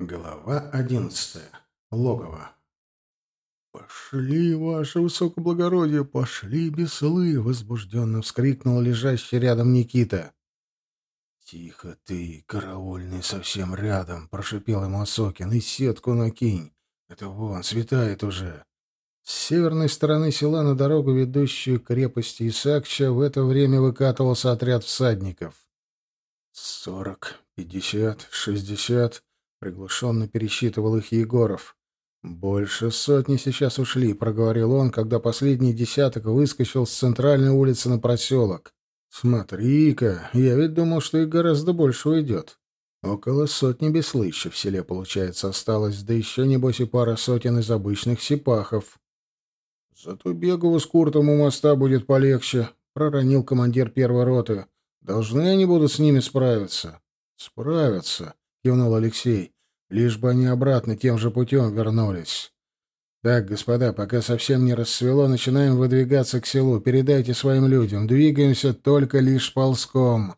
Глава одиннадцатая. Логово. «Пошли, ваше высокоблагородие, пошли, беслы!» — возбужденно вскрикнул лежащий рядом Никита. «Тихо ты, караульный, совсем рядом!» — прошипел ему Осокин. «И сетку накинь! Это вон, светает уже!» С северной стороны села на дорогу, ведущую к крепости Исакча, в это время выкатывался отряд всадников. «Сорок, пятьдесят, шестьдесят...» Приглушенно пересчитывал их Егоров. «Больше сотни сейчас ушли», — проговорил он, когда последний десяток выскочил с центральной улицы на проселок. «Смотри-ка, я ведь думал, что их гораздо больше уйдет. Около сотни беслы еще в селе, получается, осталось, да еще, небось, и пара сотен из обычных сипахов». «Зато Бегову с Куртом у моста будет полегче», — проронил командир первой роты. «Должны они будут с ними справиться». «Справятся», — кивнул Алексей. «Лишь бы они обратно тем же путем вернулись». «Так, господа, пока совсем не рассвело, начинаем выдвигаться к селу. Передайте своим людям. Двигаемся только лишь ползком.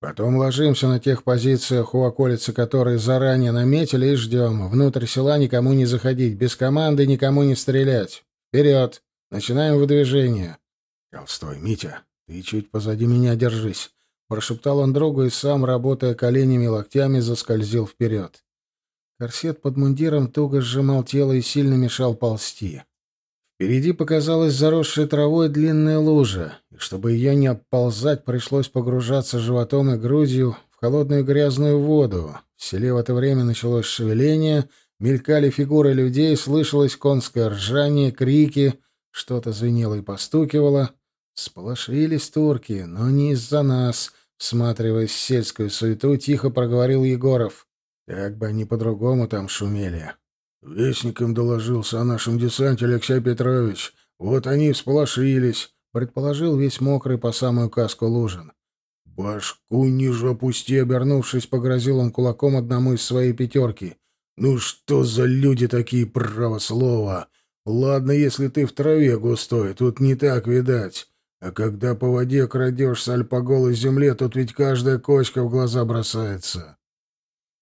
Потом ложимся на тех позициях, у околицы которые заранее наметили, и ждем. Внутрь села никому не заходить, без команды никому не стрелять. Вперед! Начинаем выдвижение». «Толстой, Митя, ты чуть позади меня держись. Прошептал он другу и сам, работая коленями и локтями, заскользил вперед. Корсет под мундиром туго сжимал тело и сильно мешал ползти. Впереди показалась заросшая травой длинная лужа, и чтобы ее не обползать, пришлось погружаться животом и грудью в холодную грязную воду. В селе в это время началось шевеление, мелькали фигуры людей, слышалось конское ржание, крики, что-то звенело и постукивало — Сполошились турки, но не из-за нас. Всматриваясь в сельскую суету, тихо проговорил Егоров. Как бы они по-другому там шумели. Вестником доложился о нашем десанте Алексей Петрович. Вот они всполошились, предположил весь мокрый по самую каску Лужин. «Башку ниже опусти!» — обернувшись, погрозил он кулаком одному из своей пятерки. «Ну что за люди такие, право слова! Ладно, если ты в траве густой, тут не так видать. А когда по воде крадешься аль по голой земле, тут ведь каждая кочка в глаза бросается.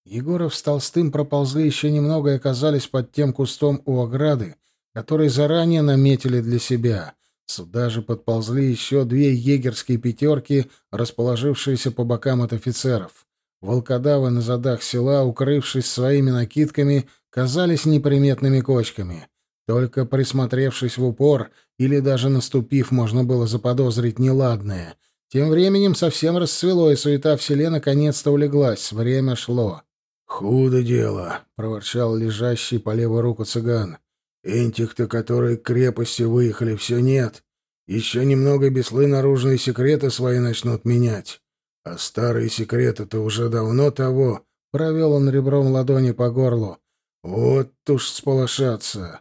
Егоров с Толстым проползли еще немного и оказались под тем кустом у ограды, который заранее наметили для себя. Сюда же подползли еще две егерские пятерки, расположившиеся по бокам от офицеров. Волкодавы на задах села, укрывшись своими накидками, казались неприметными кочками. Только присмотревшись в упор или даже наступив, можно было заподозрить неладное. Тем временем совсем расцвело, и суета в селе наконец-то улеглась. Время шло. «Худо дело», — проворчал лежащий по левую руку цыган. «Энтих-то, которые к крепости выехали, все нет. Еще немного беслы наружные секреты свои начнут менять. А старые секреты-то уже давно того». Провел он ребром ладони по горлу. «Вот уж сполошаться.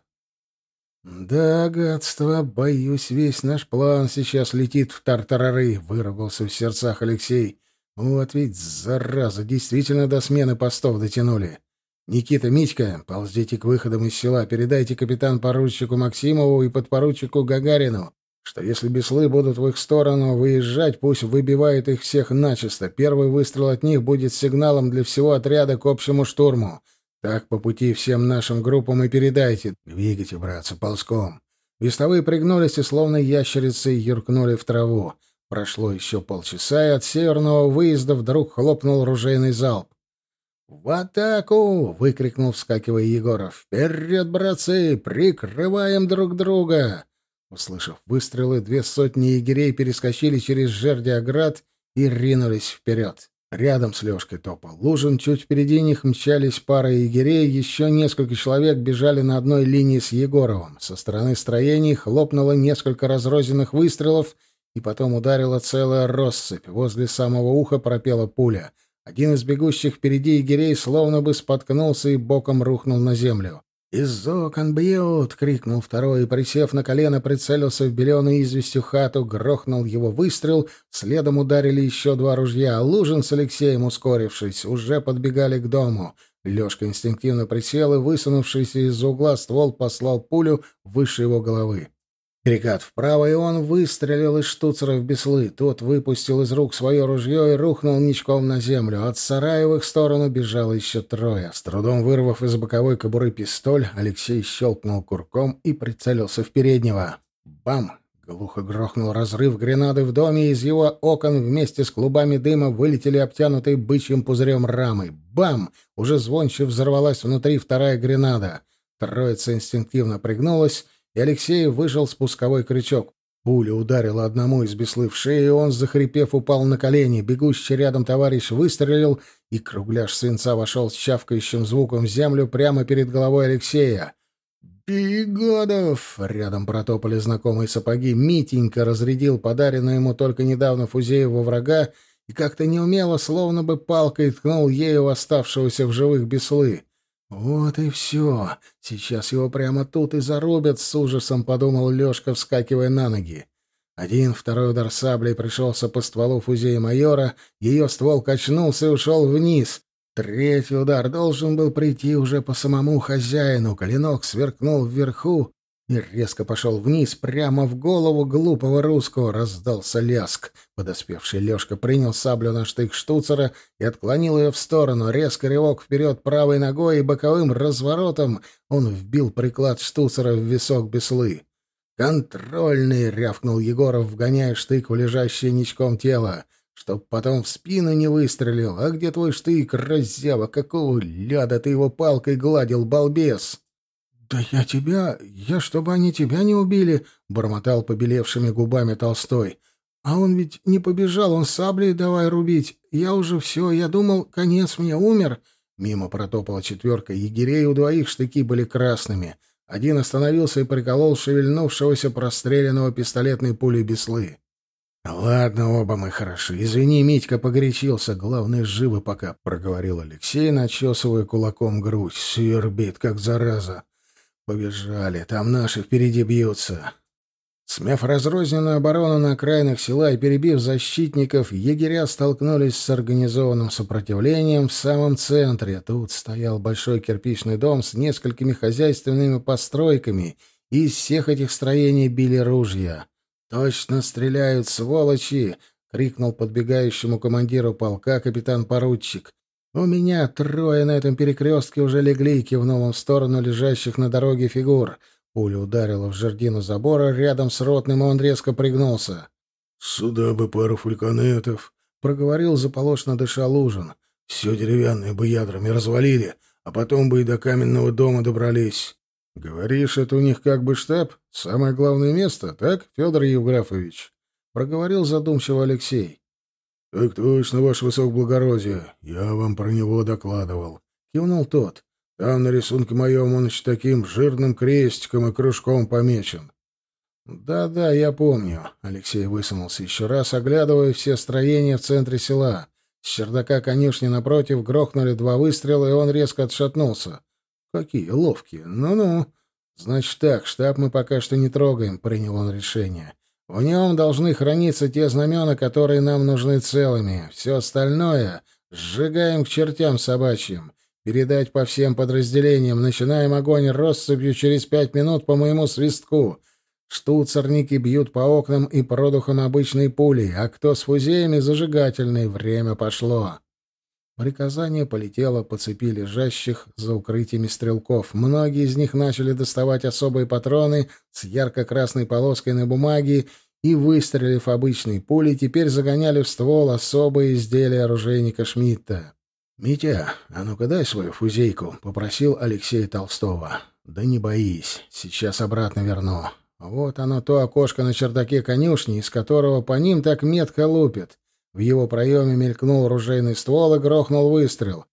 «Да, гадство, боюсь, весь наш план сейчас летит в тартарары», — выругался в сердцах Алексей. «Вот ведь, зараза, действительно до смены постов дотянули. Никита, Митька, ползите к выходам из села, передайте капитан-поручику Максимову и подпоручику Гагарину, что если беслы будут в их сторону выезжать, пусть выбивают их всех начисто. Первый выстрел от них будет сигналом для всего отряда к общему штурму. Так по пути всем нашим группам и передайте. Двигайте, братцы, ползком. Вестовые пригнулись и словно ящерицы юркнули в траву. Прошло еще полчаса, и от северного выезда вдруг хлопнул ружейный залп. «В атаку!» — выкрикнул, вскакивая Егоров. «Вперед, братцы! Прикрываем друг друга!» Услышав выстрелы, две сотни егерей перескочили через жерди оград и ринулись вперед. Рядом с Лёшкой топал Лужин, чуть впереди них мчались пара егерей, еще несколько человек бежали на одной линии с Егоровым. Со стороны строений хлопнуло несколько разрозненных выстрелов, и потом ударила целая россыпь. Возле самого уха пропела пуля. Один из бегущих впереди егерей словно бы споткнулся и боком рухнул на землю. «Из окон бьют!» — крикнул второй, и, присев на колено, прицелился в беленую известью хату, грохнул его выстрел, следом ударили еще два ружья. Лужин с Алексеем, ускорившись, уже подбегали к дому. Лешка инстинктивно присел и, высунувшийся из-за угла, ствол послал пулю выше его головы. Перекат вправо, и он выстрелил из штуцера в беслы. Тот выпустил из рук свое ружье и рухнул ничком на землю. От сарая в их сторону бежало еще трое. С трудом вырвав из боковой кобуры пистоль, Алексей щелкнул курком и прицелился в переднего. Бам! Глухо грохнул разрыв гренады в доме, и из его окон вместе с клубами дыма вылетели обтянутые бычьим пузырем рамы. Бам! Уже звонче взорвалась внутри вторая гренада. Троица инстинктивно пригнулась, и Алексей выжил спусковой крючок. Пуля ударила одному из беслы в шею, и он, захрипев, упал на колени. Бегущий рядом товарищ выстрелил, и кругляш свинца вошел с чавкающим звуком в землю прямо перед головой Алексея. «Бигодов!» — рядом протопали знакомые сапоги. Митенька разрядил подаренную ему только недавно Фузееву врага и как-то неумело, словно бы палкой, ткнул ею оставшегося в живых беслы. «Вот и все. Сейчас его прямо тут и зарубят», — с ужасом подумал Лешка, вскакивая на ноги. Один, второй удар саблей пришелся по стволу фузея майора, ее ствол качнулся и ушел вниз. Третий удар должен был прийти уже по самому хозяину. Клинок сверкнул вверху, и резко пошел вниз, прямо в голову глупого русского. Раздался ляск. Подоспевший Лешка принял саблю на штык штуцера и отклонил ее в сторону. Резко ревок вперед правой ногой и боковым разворотом он вбил приклад штуцера в висок беслы. «Контрольный!» — рявкнул Егоров, вгоняя штык в лежащее ничком тело. «Чтоб потом в спину не выстрелил. А где твой штык, раззява? Какого ляда ты его палкой гладил, балбес?» «Да я тебя... Я, чтобы они тебя не убили!» — бормотал побелевшими губами Толстой. «А он ведь не побежал, он саблей давай рубить. Я уже все, я думал, конец мне, умер». Мимо протопала четверка егерей, у двоих штыки были красными. Один остановился и приколол шевельнувшегося простреленного пистолетной пулей беслы. «Ладно, оба мы хороши. Извини, Митька погорячился. Главное, живы пока», — проговорил Алексей, начесывая кулаком грудь. «Свербит, как зараза». Побежали, там наши впереди бьются. Смяв разрозненную оборону на окраинах села и перебив защитников, егеря столкнулись с организованным сопротивлением в самом центре. Тут стоял большой кирпичный дом с несколькими хозяйственными постройками, и из всех этих строений били ружья. «Точно стреляют, сволочи!» — крикнул подбегающему командиру полка капитан-поручик. «У меня трое на этом перекрестке уже легли», — кивнул он в сторону лежащих на дороге фигур. Пуля ударила в жердину забора рядом с ротным, и он резко пригнулся. «Сюда бы пару фульканетов», — проговорил заполошно дыша Лужин. «Все деревянное бы ядрами развалили, а потом бы и до каменного дома добрались». «Говоришь, это у них как бы штаб? Самое главное место, так, Федор Евграфович?» — проговорил задумчиво Алексей. — Так точно, ваше высокоблагородие. Я вам про него докладывал. Кивнул тот. Там на рисунке моем он еще таким жирным крестиком и кружком помечен. «Да-да, я помню». Алексей высунулся еще раз, оглядывая все строения в центре села. С чердака конюшни напротив грохнули два выстрела, и он резко отшатнулся. «Какие ловкие! Ну-ну!» «Значит так, штаб мы пока что не трогаем», — принял он решение. В нем должны храниться те знамена, которые нам нужны целыми. Все остальное сжигаем к чертям собачьим. Передать по всем подразделениям. Начинаем огонь россыпью через пять минут по моему свистку. Штуцерники бьют по окнам и продухам обычной пули, а кто с фузеями зажигательной, время пошло. Приказание полетело по цепи лежащих за укрытиями стрелков. Многие из них начали доставать особые патроны с ярко-красной полоской на бумаге и, выстрелив обычной пулей, теперь загоняли в ствол особые изделия оружейника Шмидта. «Митя, а ну-ка дай свою фузейку», — попросил Алексей Толстого. «Да не боись, сейчас обратно верну. Вот оно то окошко на чердаке конюшни, из которого по ним так метко лупит. В его проеме мелькнул ружейный ствол и грохнул выстрел.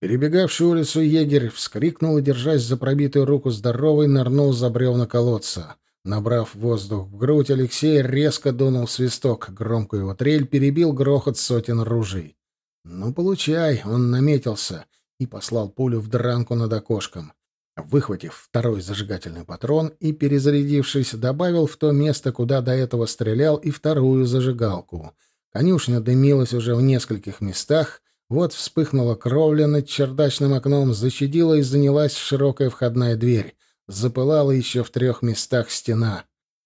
Перебегавший улицу егерь вскрикнул и, держась за пробитую руку здоровой, нырнул за бревна колодца. Набрав воздух в грудь, Алексей резко дунул свисток. Громкую его трель перебил грохот сотен ружей. «Ну, получай!» — он наметился и послал пулю в дранку над окошком. Выхватив второй зажигательный патрон и, перезарядившись, добавил в то место, куда до этого стрелял, и вторую зажигалку — Конюшня дымилась уже в нескольких местах, вот вспыхнула кровля над чердачным окном, зачадила и занялась широкая входная дверь. Запылала еще в трех местах стена.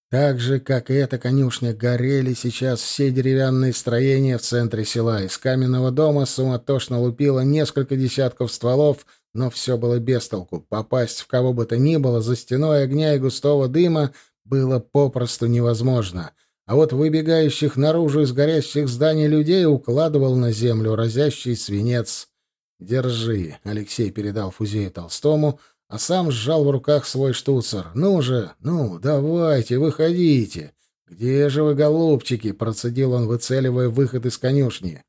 Так же, как и эта конюшня, горели сейчас все деревянные строения в центре села. Из каменного дома суматошно лупило несколько десятков стволов, но все было без толку. Попасть в кого бы то ни было за стеной огня и густого дыма было попросту невозможно. А вот выбегающих наружу из горящих зданий людей укладывал на землю разящий свинец. «Держи», — Алексей передал Фузею Толстому, а сам сжал в руках свой штуцер. «Ну же, ну, давайте, выходите!» «Где же вы, голубчики?» — процедил он, выцеливая выход из конюшни.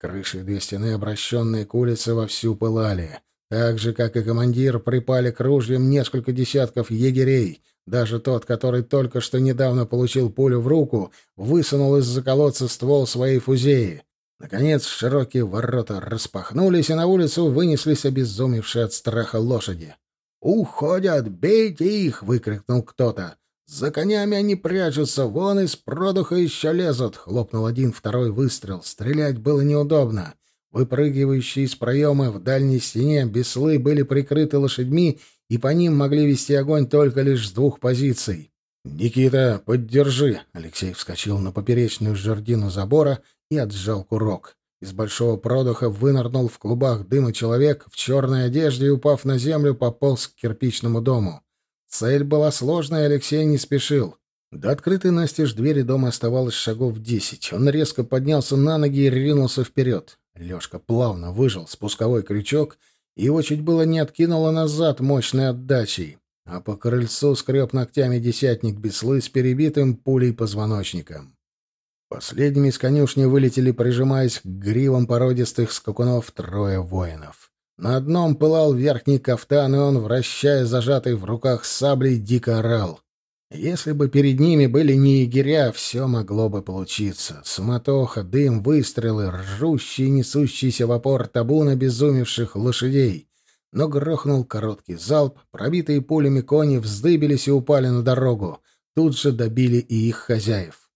Крыши и две стены, обращенные к улице, вовсю пылали. Так же, как и командир, припали к ружьям несколько десятков егерей. Даже тот, который только что недавно получил пулю в руку, высунул из-за колодца ствол своей фузеи. Наконец широкие ворота распахнулись, и на улицу вынеслись обезумевшие от страха лошади. «Уходят! Бейте их!» — выкрикнул кто-то. «За конями они прячутся! Вон из продуха еще лезут!» — хлопнул один, второй выстрел. Стрелять было неудобно. Выпрыгивающие из проема в дальней стене беслы были прикрыты лошадьми, и по ним могли вести огонь только лишь с двух позиций. «Никита, поддержи!» — Алексей вскочил на поперечную жердину забора и отжал курок. Из большого продуха вынырнул в клубах дыма человек в черной одежде и, упав на землю, пополз к кирпичному дому. Цель была сложная, Алексей не спешил. До открытой настежь двери дома оставалось шагов десять. Он резко поднялся на ноги и ринулся вперед. Лёшка плавно выжил спусковой крючок, его чуть было не откинуло назад мощной отдачей. А по крыльцу скреб ногтями десятник беслы с перебитым пулей позвоночником. Последними из конюшни вылетели, прижимаясь к гривам породистых скакунов, трое воинов. На одном пылал верхний кафтан, и он, вращая зажатый в руках саблей, дико орал. Если бы перед ними были не егеря, все могло бы получиться. Суматоха, дым, выстрелы, ржущие, несущиеся в опор табун обезумевших лошадей. Но грохнул короткий залп, пробитые пулями кони вздыбились и упали на дорогу. Тут же добили и их хозяев.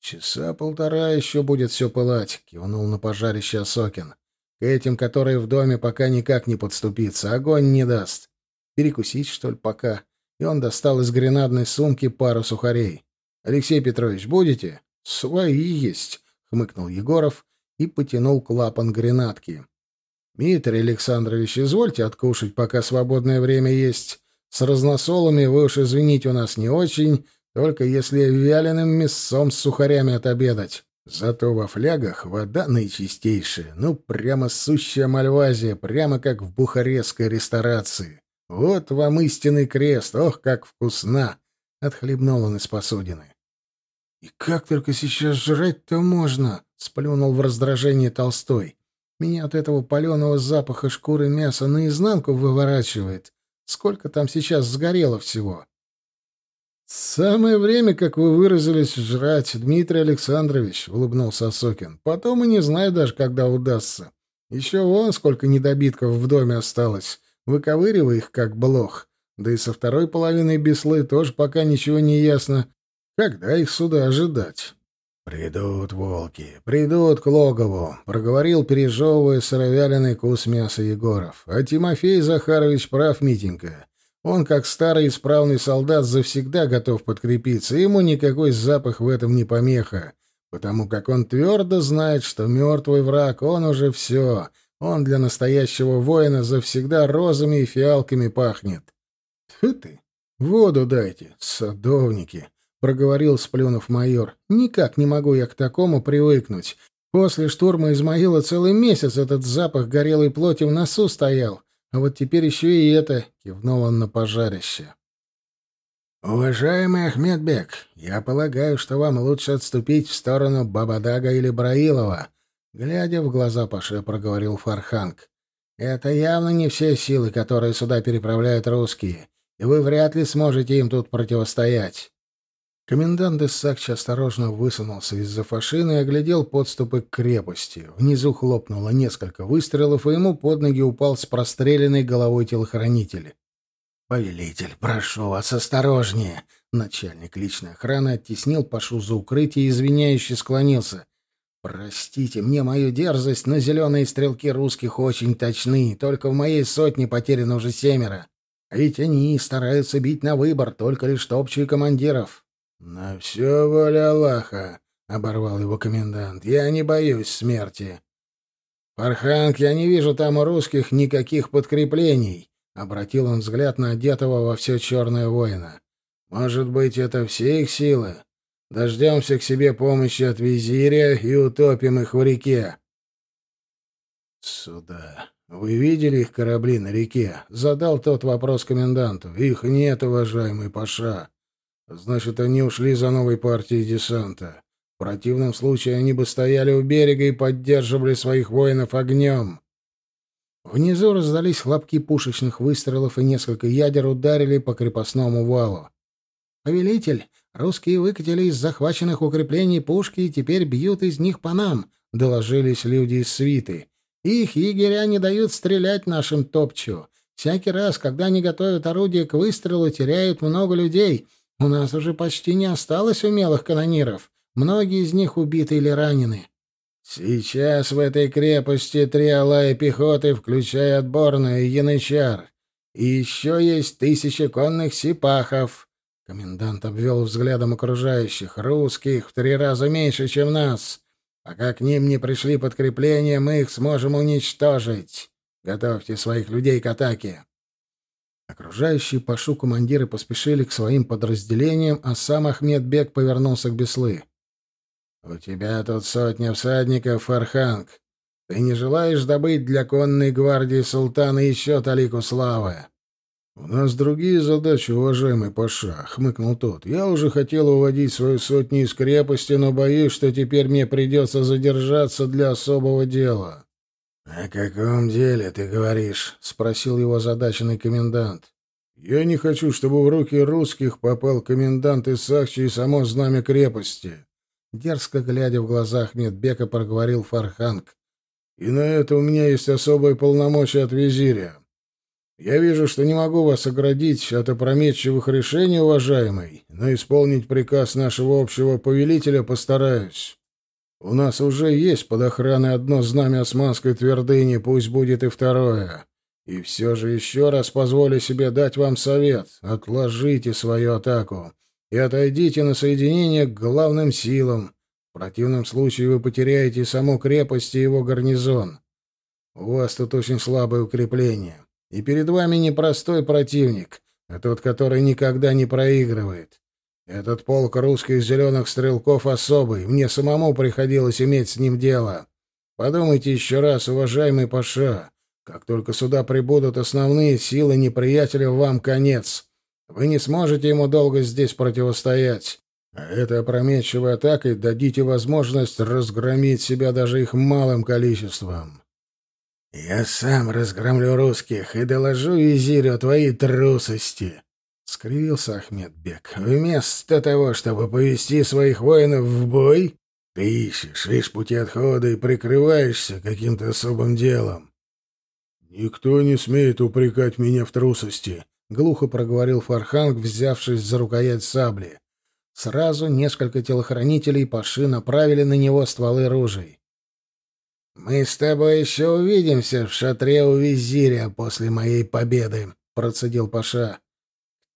«Часа полтора еще будет все пылать», — кивнул на пожарище Осокин. «К этим, которые в доме, пока никак не подступиться. Огонь не даст. Перекусить, что ли, пока?» И он достал из гренадной сумки пару сухарей. «Алексей Петрович, будете?» «Свои есть», — хмыкнул Егоров и потянул клапан гренадки. «Дмитрий Александрович, извольте откушать, пока свободное время есть. С разносолами вы уж извините, у нас не очень, только если вяленым мясом с сухарями отобедать. Зато во флягах вода наичистейшая, ну, прямо сущая мальвазия, прямо как в бухарестской ресторации. Вот вам истинный крест, ох, как вкусно!» — отхлебнул он из посудины. «И как только сейчас жрать-то можно?» — сплюнул в раздражении Толстой. «Меня от этого паленого запаха шкуры мяса наизнанку выворачивает. Сколько там сейчас сгорело всего?» «Самое время, как вы выразились, жрать, Дмитрий Александрович», — улыбнулся Осокин. «Потом и не знаю даже, когда удастся. Еще вон сколько недобитков в доме осталось. Выковыривай их, как блох. Да и со второй половиной беслы тоже пока ничего не ясно. Когда их сюда ожидать?» «Придут волки, придут к логову», — проговорил, пережевывая сыровяленый кус мяса Егоров. «А Тимофей Захарович прав, Митенька. Он, как старый исправный солдат, завсегда готов подкрепиться, ему никакой запах в этом не помеха, потому как он твердо знает, что мертвый враг, он уже все, он для настоящего воина завсегда розами и фиалками пахнет. — Тьфу ты! Воду дайте, садовники! — проговорил, сплюнув майор. — Никак не могу я к такому привыкнуть. После штурма Измаила целый месяц этот запах горелой плоти в носу стоял. А вот теперь еще и это, — кивнул он на пожарище. «Уважаемый Ахмедбек, я полагаю, что вам лучше отступить в сторону Бабадага или Браилова», — глядя в глаза Паше, проговорил Фарханг. «Это явно не все силы, которые сюда переправляют русские, и вы вряд ли сможете им тут противостоять. Комендант Иссакча осторожно высунулся из-за фашины и оглядел подступы к крепости. Внизу хлопнуло несколько выстрелов, и ему под ноги упал с простреленной головой телохранитель. «Повелитель, прошу вас, осторожнее!» Начальник личной охраны оттеснил Пашу за укрытие и извиняюще склонился. «Простите мне мою дерзость, но зеленые стрелки русских очень точны. Только в моей сотне потеряно уже семеро. А ведь они стараются бить на выбор, только лишь топчие командиров. «На все воля Аллаха», — оборвал его комендант. «Я не боюсь смерти». «Фарханг, я не вижу там у русских никаких подкреплений», — обратил он взгляд на одетого во все черное воина. «Может быть, это все их силы? Дождемся к себе помощи от визиря и утопим их в реке». «Сюда. Вы видели их корабли на реке?» — задал тот вопрос коменданту. «Их нет, уважаемый Паша. Значит, они ушли за новой партией десанта. В противном случае они бы стояли у берега и поддерживали своих воинов огнем». Внизу раздались хлопки пушечных выстрелов, и несколько ядер ударили по крепостному валу. «Повелитель, русские выкатили из захваченных укреплений пушки и теперь бьют из них по нам», — доложились люди из свиты. Их егеря не дают стрелять нашим топчу. Всякий раз, когда они готовят орудие к выстрелу, теряют много людей. У нас уже почти не осталось умелых канониров. Многие из них убиты или ранены. Сейчас в этой крепости три алая пехоты, включая отборную янычар. И еще есть тысячи конных сипахов. Комендант обвел взглядом окружающих. Русских в три раза меньше, чем нас. Пока к ним не пришли подкрепления, мы их сможем уничтожить. Готовьте своих людей к атаке. Окружающие Пашу командиры поспешили к своим подразделениям, а сам Ахмедбек повернулся к Беслы. «У тебя тут сотня всадников, Фарханг. Ты не желаешь добыть для конной гвардии султана еще талику славы?» «У нас другие задачи, уважаемый Паша», — хмыкнул тот. «Я уже хотел уводить свою сотню из крепости, но боюсь, что теперь мне придется задержаться для особого дела». «О каком деле ты говоришь?» — спросил его задаченный комендант. «Я не хочу, чтобы в руки русских попал комендант Исахчи и само знамя крепости», — дерзко глядя в глаза Ахмедбека проговорил Фарханг. «И на это у меня есть особые полномочия от визиря». Я вижу, что не могу вас оградить от опрометчивых решений, уважаемый, но исполнить приказ нашего общего повелителя постараюсь. У нас уже есть под охраной одно знамя османской твердыни, пусть будет и второе. И все же еще раз позволю себе дать вам совет. Отложите свою атаку и отойдите на соединение к главным силам. В противном случае вы потеряете саму крепость и его гарнизон. У вас тут очень слабое укрепление. И перед вами не простой противник, а тот, который никогда не проигрывает. Этот полк русских зеленых стрелков особый, мне самому приходилось иметь с ним дело. Подумайте еще раз, уважаемый Паша, как только сюда прибудут основные силы неприятеля, вам конец. Вы не сможете ему долго здесь противостоять. А этой опрометчивой атакой дадите возможность разгромить себя даже их малым количеством. «Я сам разгромлю русских и доложу визирю о твоей трусости», — скривился Ахмедбек. «Вместо того, чтобы повести своих воинов в бой, ты ищешь лишь пути отхода и прикрываешься каким-то особым делом». «Никто не смеет упрекать меня в трусости», — глухо проговорил Фарханг, взявшись за рукоять сабли. Сразу несколько телохранителей Паши направили на него стволы ружей. «Мы с тобой еще увидимся в шатре у визиря после моей победы», — процедил Паша.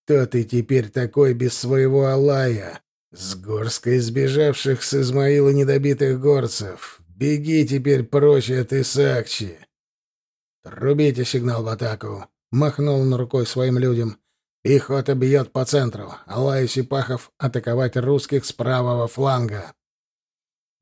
«Кто ты теперь такой без своего Алая? С горской сбежавших с Измаила недобитых горцев. Беги теперь прочь от Исакчи». «Трубите сигнал в атаку», — махнул он рукой своим людям. «Пехота бьет по центру. Алай и Сипахов атаковать русских с правого фланга».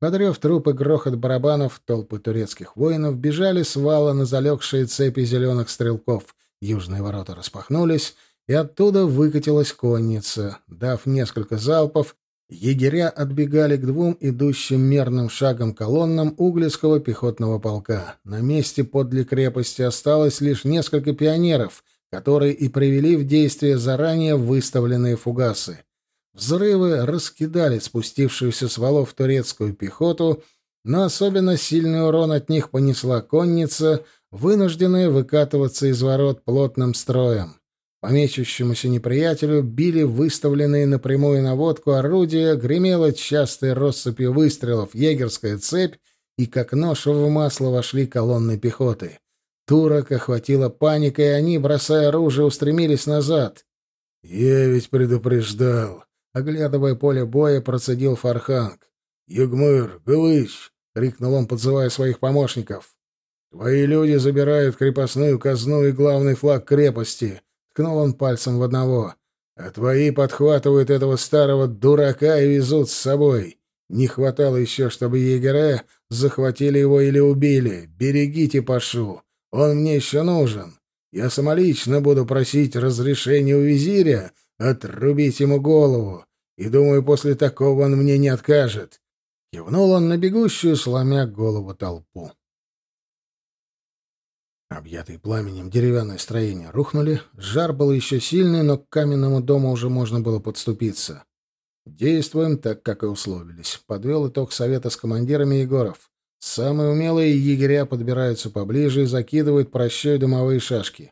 Подрев трупы грохот барабанов, толпы турецких воинов бежали с вала на залегшие цепи зеленых стрелков. Южные ворота распахнулись, и оттуда выкатилась конница. Дав несколько залпов, егеря отбегали к двум идущим мерным шагом колоннам углицкого пехотного полка. На месте подле крепости осталось лишь несколько пионеров, которые и привели в действие заранее выставленные фугасы. Взрывы раскидали спустившуюся с валов турецкую пехоту, но особенно сильный урон от них понесла конница, вынужденная выкатываться из ворот плотным строем. По мечущемуся неприятелю били выставленные напрямую наводку орудия, гремела частой россыпью выстрелов егерская цепь, и как нож в масло вошли колонны пехоты. Турок охватила паника, и они, бросая оружие, устремились назад. «Я ведь предупреждал», Оглядывая поле боя, процедил Фарханг. «Югмыр, Галыч!» — крикнул он, подзывая своих помощников. «Твои люди забирают крепостную казну и главный флаг крепости!» — ткнул он пальцем в одного. «А твои подхватывают этого старого дурака и везут с собой. Не хватало еще, чтобы егеря захватили его или убили. Берегите Пашу, он мне еще нужен. Я самолично буду просить разрешения у визиря отрубить ему голову, и, думаю, после такого он мне не откажет». Кивнул он на бегущую, сломя голову толпу. Объятые пламенем деревянные строения рухнули. Жар был еще сильный, но к каменному дому уже можно было подступиться. Действуем так, как и условились. Подвел итог совета с командирами Егоров. Самые умелые егеря подбираются поближе и закидывают прощой дымовые шашки.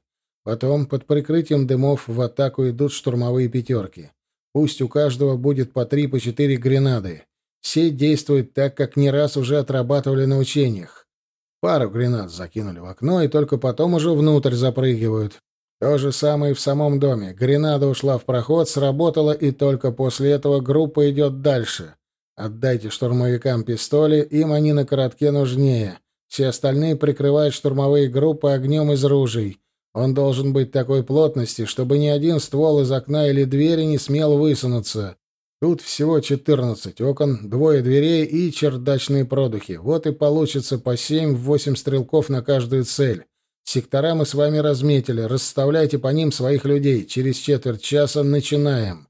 Потом, под прикрытием дымов, в атаку идут штурмовые пятерки. Пусть у каждого будет по три, по четыре гренады. Все действуют так, как не раз уже отрабатывали на учениях. Пару гренад закинули в окно и только потом уже внутрь запрыгивают. То же самое и в самом доме. Гренада ушла в проход, сработала, и только после этого группа идет дальше. Отдайте штурмовикам пистоли, им они на коротке нужнее. Все остальные прикрывают штурмовые группы огнем из ружей. Он должен быть такой плотности, чтобы ни один ствол из окна или двери не смел высунуться. Тут всего 14 окон, двое дверей и чердачные продухи. Вот и получится по 7-8 стрелков на каждую цель. Сектора мы с вами разметили. Расставляйте по ним своих людей. Через четверть часа начинаем.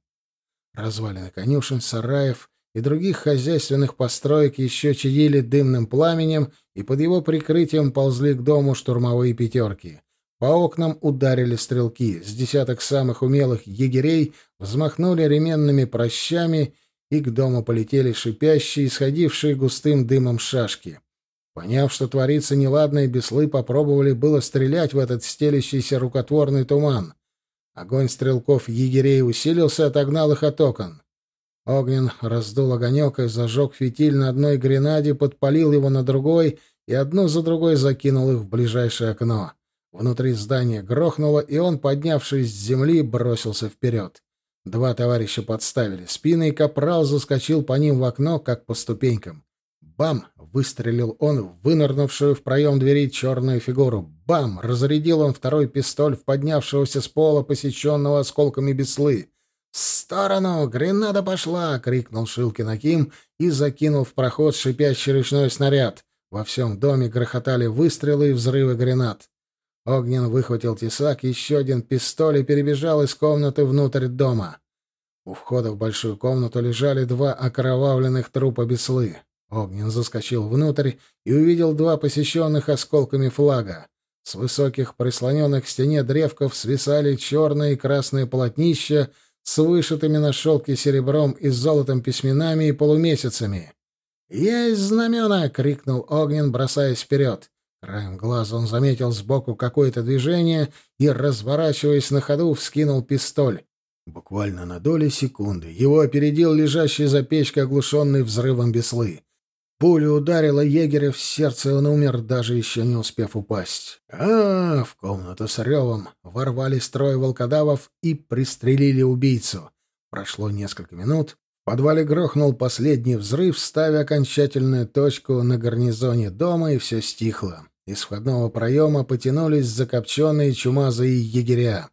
Развалины конюшен, сараев и других хозяйственных построек еще чадили дымным пламенем, и под его прикрытием ползли к дому штурмовые пятерки. По окнам ударили стрелки. С десяток самых умелых егерей взмахнули ременными прощами, и к дому полетели шипящие, исходившие густым дымом шашки. Поняв, что творится неладное, беслы попробовали было стрелять в этот стелящийся рукотворный туман. Огонь стрелков-егерей усилился, отогнал их от окон. Огнен раздул огонек и зажег фитиль на одной гренаде, подпалил его на другой и одну за другой закинул их в ближайшее окно. Внутри здания грохнуло, и он, поднявшись с земли, бросился вперед. Два товарища подставили спины, и капрал заскочил по ним в окно, как по ступенькам. Бам! Выстрелил он в вынырнувшую в проем двери черную фигуру. Бам! Разрядил он второй пистоль в поднявшегося с пола, посеченного осколками беслы. «В сторону! Гренада пошла!» — крикнул Шилкин Аким и закинул в проход шипящий ручной снаряд. Во всем доме грохотали выстрелы и взрывы гранат. Огнен выхватил тесак, еще один пистоль и перебежал из комнаты внутрь дома. У входа в большую комнату лежали два окровавленных трупа беслы. Огнен заскочил внутрь и увидел два посещенных осколками флага. С высоких прислоненных к стене древков свисали черные и красные полотнища с вышитыми на шелке серебром и золотом письменами и полумесяцами. «Есть знамена!» — крикнул Огнен, бросаясь вперед. Краем глаза он заметил сбоку какое-то движение и, разворачиваясь на ходу, вскинул пистоль. Буквально на доли секунды его опередил лежащий за печкой оглушенный взрывом беслы. Пуля ударила егеря в сердце, и он умер, даже еще не успев упасть. А, в комнату с ревом ворвались трое волкодавов и пристрелили убийцу. Прошло несколько минут. В подвале грохнул последний взрыв, ставя окончательную точку на гарнизоне дома, и все стихло. Из входного проема потянулись закопченные чумазые егеря.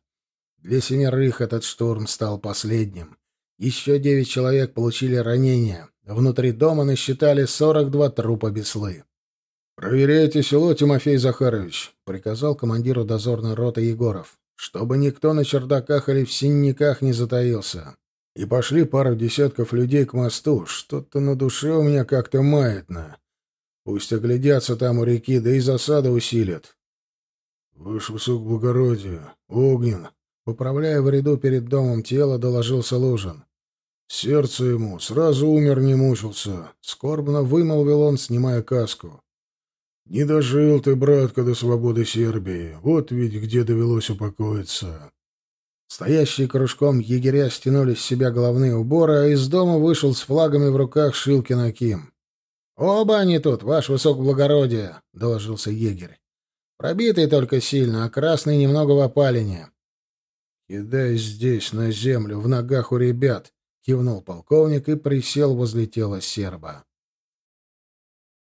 Для семерых этот штурм стал последним. Еще девять человек получили ранения. Внутри дома насчитали 42 трупа беслы. «Проверяйте село, Тимофей Захарович», — приказал командиру дозорной роты Егоров, «чтобы никто на чердаках или в синниках не затаился. И пошли пару десятков людей к мосту. Что-то на душе у меня как-то маятно. Пусть оглядятся там у реки, да и засаду усилят». «Ваше высокоблагородие, Огнен», — поправляя в ряду перед домом тело, доложился Лужин. Сердце ему сразу умер, не мучился. Скорбно вымолвил он, снимая каску. Не дожил ты, братка, до свободы Сербии. Вот ведь где довелось упокоиться. Стоящие кружком егеря стянули с себя головные уборы, а из дома вышел с флагами в руках Шилкин Аким. «Оба они тут, ваше высокоблагородие», — доложился егерь. «Пробитый только сильно, а красный немного в опалении». «Кидай здесь, на землю, в ногах у ребят», кивнул полковник и присел возле тела серба.